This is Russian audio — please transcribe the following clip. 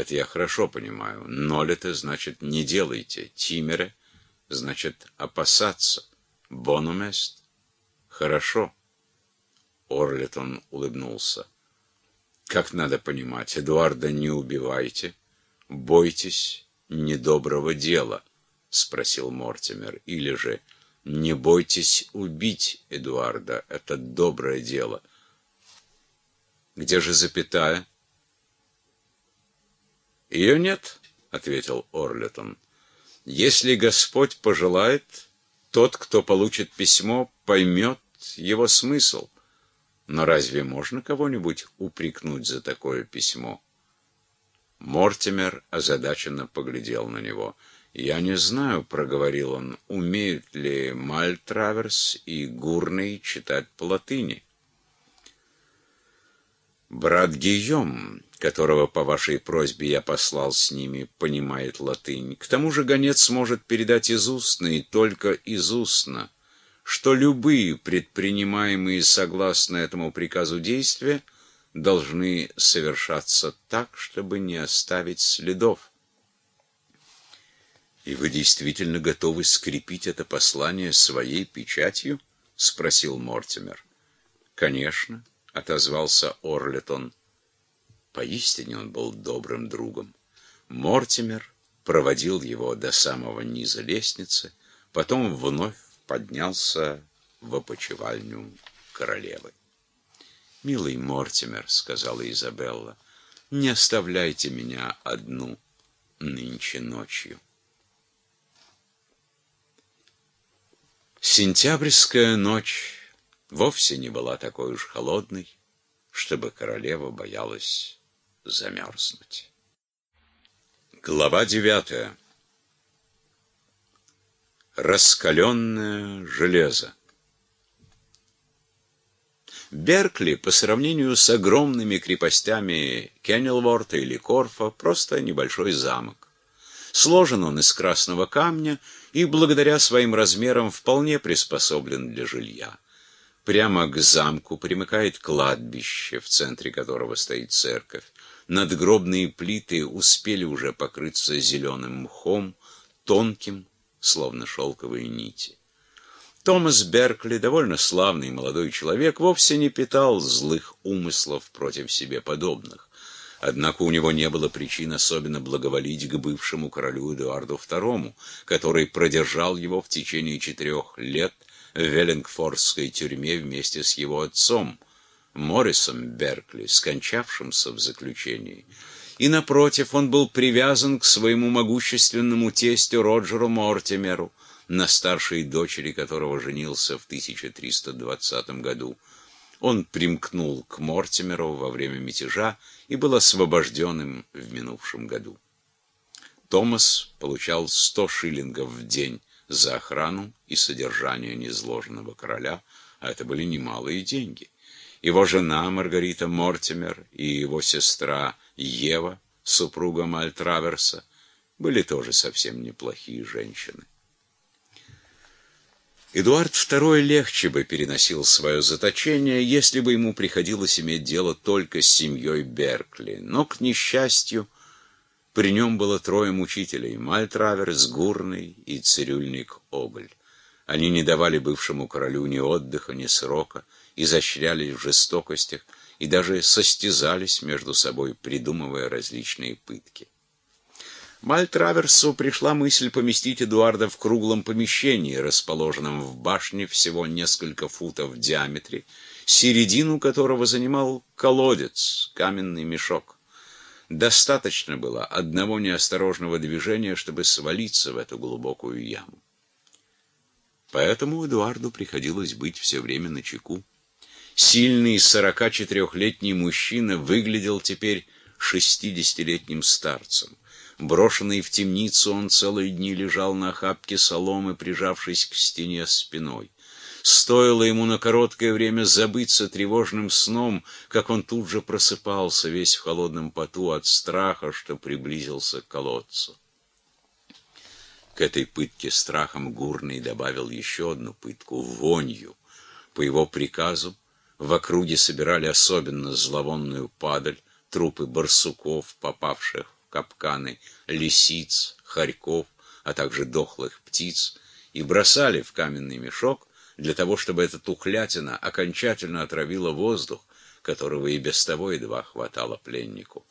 Это я хорошо понимаю. Ноль это значит не делайте. Тимере значит опасаться. Бонумест хорошо. Орлетон улыбнулся. Как надо понимать, Эдуарда не убивайте, бойтесь недоброго дела, спросил Мортимер, или же не бойтесь убить Эдуарда, это доброе дело. Где же запятая? Ее нет, ответил Орлетон. Если Господь пожелает, тот, кто получит письмо, поймет его смысл. Но разве можно кого-нибудь упрекнуть за такое письмо? Мортимер озадаченно поглядел на него. «Я не знаю», — проговорил он, — «умеют ли Мальтраверс и Гурный читать по латыни?» «Брат Гийом, которого по вашей просьбе я послал с ними, понимает латынь. К тому же гонец сможет передать из устно и только из устно, что любые предпринимаемые согласно этому приказу действия должны совершаться так, чтобы не оставить следов. «И вы действительно готовы скрепить это послание своей печатью?» — спросил Мортимер. «Конечно», — отозвался Орлетон. Поистине он был добрым другом. Мортимер проводил его до самого низа лестницы, потом вновь поднялся в опочивальню королевы. «Милый Мортимер», — сказала Изабелла, — «не оставляйте меня одну нынче ночью». Сентябрьская ночь вовсе не была такой уж холодной, чтобы королева боялась замерзнуть. Глава девятая. Раскаленное железо. Беркли по сравнению с огромными крепостями Кеннелворта или Корфа просто небольшой замок. Сложен он из красного камня и благодаря своим размерам вполне приспособлен для жилья. Прямо к замку примыкает кладбище, в центре которого стоит церковь. Надгробные плиты успели уже покрыться зеленым мхом, тонким, словно шелковые нити. Томас Беркли, довольно славный молодой человек, вовсе не питал злых умыслов против себе подобных. Однако у него не было причин особенно благоволить к бывшему королю Эдуарду II, который продержал его в течение четырех лет Веллингфордской тюрьме вместе с его отцом, Моррисом Беркли, скончавшимся в заключении. И, напротив, он был привязан к своему могущественному тестю Роджеру Мортимеру, на старшей дочери которого женился в 1320 году. Он примкнул к Мортимеру во время мятежа и был освобожден им в минувшем году. Томас получал 100 шиллингов в день за охрану и содержание незложенного короля, а это были немалые деньги. Его жена Маргарита Мортимер и его сестра Ева, супруга Мальтраверса, были тоже совсем неплохие женщины. Эдуард II легче бы переносил свое заточение, если бы ему приходилось иметь дело только с семьей Беркли. Но, к несчастью, при нем было трое мучителей — Мальтраверс, Гурный и цирюльник Оголь. Они не давали бывшему королю ни отдыха, ни срока, изощрялись в жестокостях и даже состязались между собой, придумывая различные пытки. Мальтраверсу пришла мысль поместить Эдуарда в круглом помещении, расположенном в башне всего несколько футов в диаметре, середину которого занимал колодец, каменный мешок. Достаточно было одного неосторожного движения, чтобы свалиться в эту глубокую яму. Поэтому Эдуарду приходилось быть все время на чеку. Сильный 44-летний мужчина выглядел теперь шестидесятилетним старцем. Брошенный в темницу, он целые дни лежал на охапке соломы, прижавшись к стене спиной. Стоило ему на короткое время забыться тревожным сном, как он тут же просыпался, весь в холодном поту от страха, что приблизился к колодцу. К этой пытке страхом Гурный добавил еще одну пытку — вонью. По его приказу в округе собирали особенно зловонную падаль, трупы барсуков, попавших капканы лисиц, хорьков, а также дохлых птиц, и бросали в каменный мешок для того, чтобы эта тухлятина окончательно отравила воздух, которого и без того едва хватало пленнику.